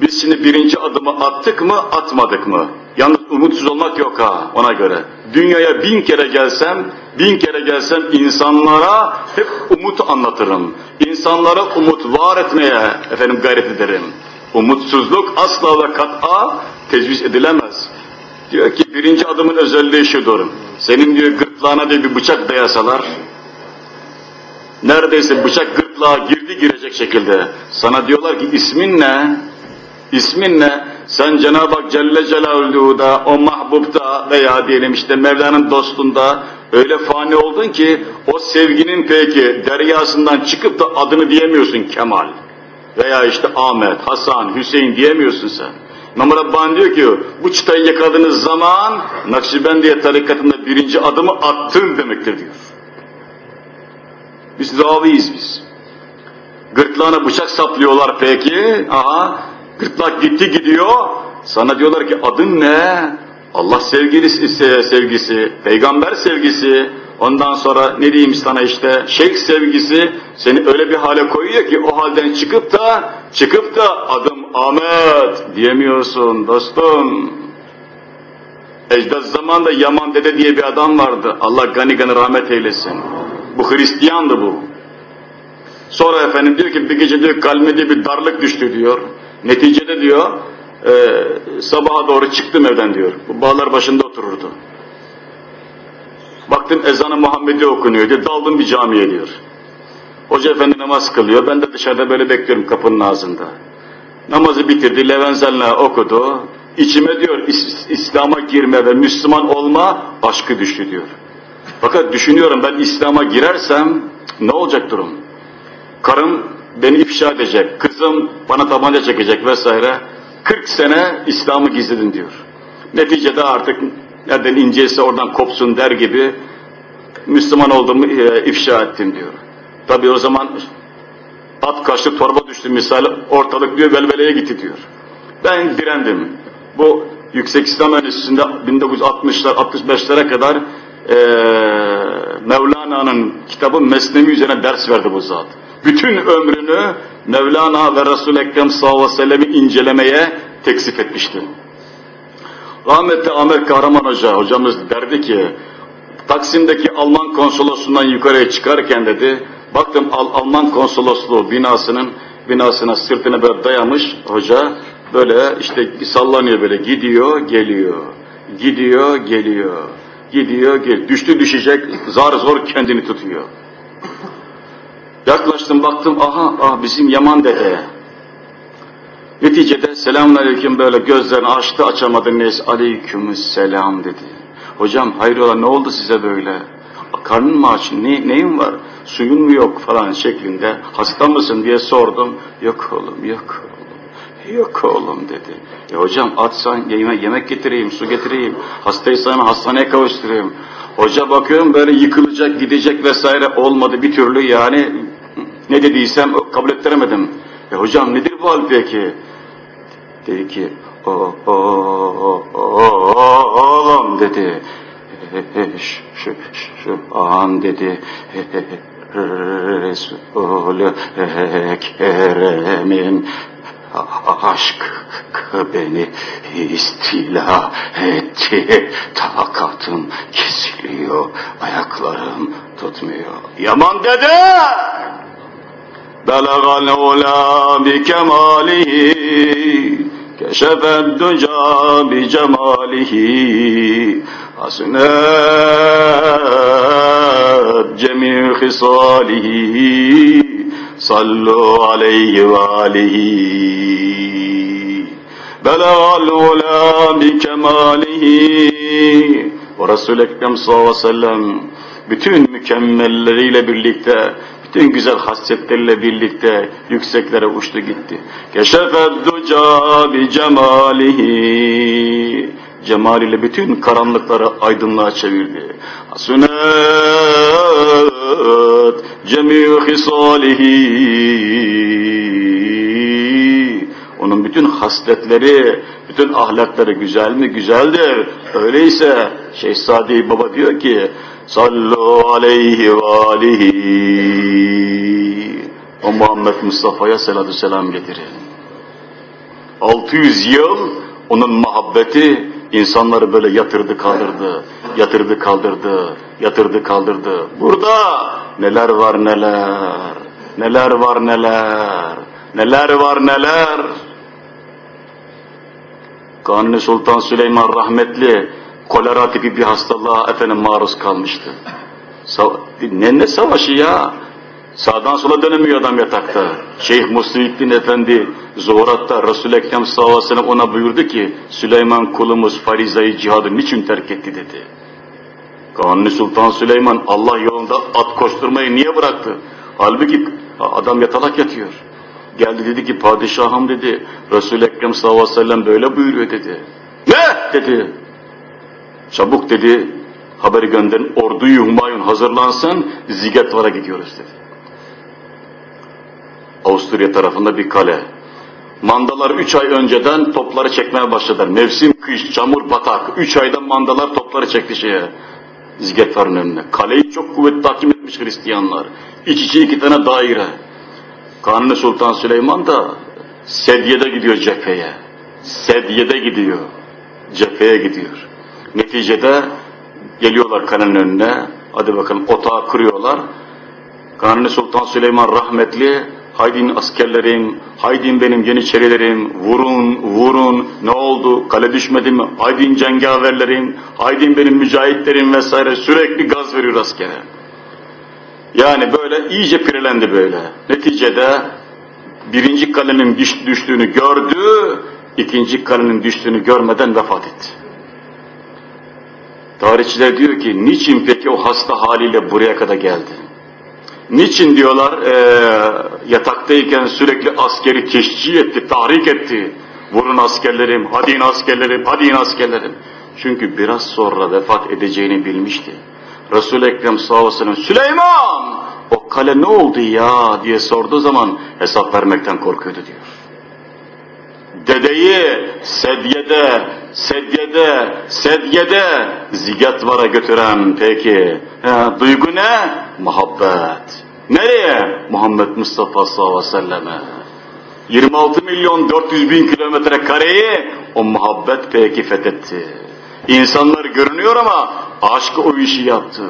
Biz şimdi birinci adımı attık mı, atmadık mı? Yalnız umutsuz olmak yok ha, ona göre. Dünyaya bin kere gelsem, bin kere gelsem insanlara hep umut anlatırım. İnsanlara umut var etmeye efendim gayret ederim. Umutsuzluk asla ve kat'a tecviz edilemez. Diyor ki birinci adımın özelliği şudur. Senin diyor gırtlağına diye bir bıçak dayasalar, neredeyse bıçak gırtlağa girdi girecek şekilde. Sana diyorlar ki ismin ne? İsmin ne? Sen Cenab-ı Hak Celle Celaluhu'da, o mahbubda veya diyelim işte Mevla'nın dostunda öyle fani oldun ki o sevginin peki deryasından çıkıp da adını diyemiyorsun Kemal. Veya işte Ahmet, Hasan, Hüseyin diyemiyorsun sen. İmam Rabbani diyor ki bu çıtayı yakaladığınız zaman Nakşibendiye tarikatında birinci adımı attın demektir diyor. Biz raviyiz biz. Gırtlağına bıçak saplıyorlar peki. Aha gırtlak gitti gidiyor. Sana diyorlar ki adın ne? Allah sevgilisi, sevgisi, peygamber sevgisi, ondan sonra ne diyeyim sana işte şeyh sevgisi seni öyle bir hale koyuyor ki o halden çıkıp da çıkıp da adım Ahmet diyemiyorsun dostum. Ecdat zamanında Yaman Dede diye bir adam vardı. Allah gani gani rahmet eylesin. Bu Hristiyandı bu. Sonra efendim diyor ki bir gece diyor kalbime diye bir darlık düştü diyor. Neticede diyor e, sabaha doğru çıktım evden diyor. Bu bağlar başında otururdu. Baktım ezanı Muhammedi okunuyor diyor. Daldım bir camiye diyor. Hoca efendi namaz kılıyor. Ben de dışarıda böyle bekliyorum kapının ağzında. Namazı bitirdi. Levenzelna okudu. İçime diyor İs- İslam'a girme ve Müslüman olma aşkı düştü diyor. Fakat düşünüyorum ben İslam'a girersem ne olacak durum? Karım beni ifşa edecek, kızım bana tabanca çekecek vesaire. 40 sene İslam'ı gizledin diyor. Neticede artık nereden inceyse oradan kopsun der gibi Müslüman olduğumu e, ifşa ettim diyor. Tabi o zaman at kaçtı torba düştü misal ortalık diyor velveleye gitti diyor. Ben direndim. Bu Yüksek İslam Enstitüsü'nde 1960'lar 65'lere kadar eee Mevlana'nın kitabı Mesnevi üzerine ders verdi bu zat. Bütün ömrünü Mevlana ve Resul-i Ekrem sallallahu aleyhi ve sellem'i incelemeye teksif etmişti. Rahmetli Amer Kahraman Hoca, hocamız derdi ki, Taksim'deki Alman konsolosundan yukarıya çıkarken dedi, baktım Al Alman konsolosluğu binasının binasına sırtına böyle dayamış hoca, böyle işte sallanıyor böyle gidiyor geliyor, gidiyor geliyor, gidiyor gel, düştü düşecek zar zor kendini tutuyor. Yaklaştım baktım aha ah bizim Yaman dede. Neticede selamünaleyküm böyle gözlerini açtı açamadı neyse aleykümselam dedi. Hocam hayrola ne oldu size böyle? Karnın mı aç? Ne, neyin var? Suyun mu yok falan şeklinde. Hasta mısın diye sordum. Yok oğlum yok oğlum. Yok oğlum dedi. E hocam atsan yemek, yemek getireyim, su getireyim. Hastaysan hastaneye kavuşturayım. Hoca bakıyorum böyle yıkılacak, gidecek vesaire olmadı bir türlü yani ne dediysem kabul ettiremedim. E hocam nedir bu hal peki? Dedi ki o, o, o, o, oğlum dedi. Şu, şu, şu an dedi. Resul-i Ekrem'in aşk beni istila etti. Takatım kesiliyor, ayaklarım tutmuyor. Yaman dede! بلغ العلا بكماله كشف الدجى بجماله. حسنات جميع خصاله صلوا عليه وآله. بلغ العلا بكماله ورسول Ekrem sallallahu aleyhi ve sellem bütün mükemmelleriyle birlikte bütün güzel hasletleriyle birlikte yükseklere uçtu gitti. Keşefed duca bi cemalihi cemaliyle bütün karanlıkları aydınlığa çevirdi. Asunet cemî hisalihi onun bütün hasletleri, bütün ahlakları güzel mi? Güzeldir. Öyleyse Şehzade Baba diyor ki sallu aleyhi ve alihi o Muhammed Mustafa'ya selatü selam getirin. 600 yıl onun muhabbeti insanları böyle yatırdı kaldırdı, yatırdı kaldırdı, yatırdı kaldırdı. Burada neler var neler, neler var neler, neler var neler. Kanuni Sultan Süleyman rahmetli kolera tipi bir hastalığa efendim maruz kalmıştı. Sa ne ne savaşı ya? Sağdan sola dönemiyor adam yatakta. Şeyh Musliddin Efendi Zuhurat'ta Resul-i Ekrem sallallahu ona buyurdu ki Süleyman kulumuz farizayı cihadı niçin terk etti dedi. Kanuni Sultan Süleyman Allah yolunda at koşturmayı niye bıraktı? Halbuki adam yatalak yatıyor. Geldi dedi ki padişahım dedi Resul-i Ekrem sallallahu böyle buyuruyor dedi. Ne? dedi. Çabuk dedi haberi gönderin orduyu Humayun hazırlansın Zigetvar'a gidiyoruz dedi. Avusturya tarafında bir kale. Mandalar üç ay önceden topları çekmeye başladılar. Mevsim kış, çamur, batak. Üç ayda mandalar topları çekti şeye. Zigetvar'ın önüne. Kaleyi çok kuvvetli takip etmiş Hristiyanlar. İç içe iki tane daire. Kanuni Sultan Süleyman da Sedye'de gidiyor cepheye. Sedye'de gidiyor. Cepheye gidiyor. Neticede geliyorlar kalenin önüne. Hadi bakalım otağı kırıyorlar. Kanuni Sultan Süleyman rahmetli Haydin askerlerim, haydin benim yeniçerilerim, vurun, vurun, ne oldu, kale düşmedi mi, haydin cengaverlerim, haydin benim mücahitlerim vesaire sürekli gaz veriyor askere. Yani böyle iyice pirelendi böyle. Neticede birinci kalenin düş, düştüğünü gördü, ikinci kalenin düştüğünü görmeden vefat etti. Tarihçiler diyor ki, niçin peki o hasta haliyle buraya kadar geldi? Niçin diyorlar e, yataktayken sürekli askeri teşcih etti, tahrik etti. Vurun askerlerim, hadi in askerlerim, hadi in askerlerim. Çünkü biraz sonra vefat edeceğini bilmişti. Resul-i Ekrem sallallahu Süleyman! O kale ne oldu ya diye sorduğu zaman hesap vermekten korkuyordu diyor. Dedeyi sedyede, sedyede, sedyede ziyatvara götüren peki. Ha, duygu ne? Muhabbet. Nereye? Muhammed Mustafa sallallahu aleyhi ve selleme. 26 milyon 400 bin kilometre kareyi o muhabbet peki fethetti. İnsanlar görünüyor ama aşk o işi yaptı.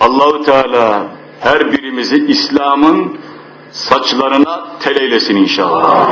Allahu Teala her birimizi İslam'ın saçlarına tel eylesin inşallah.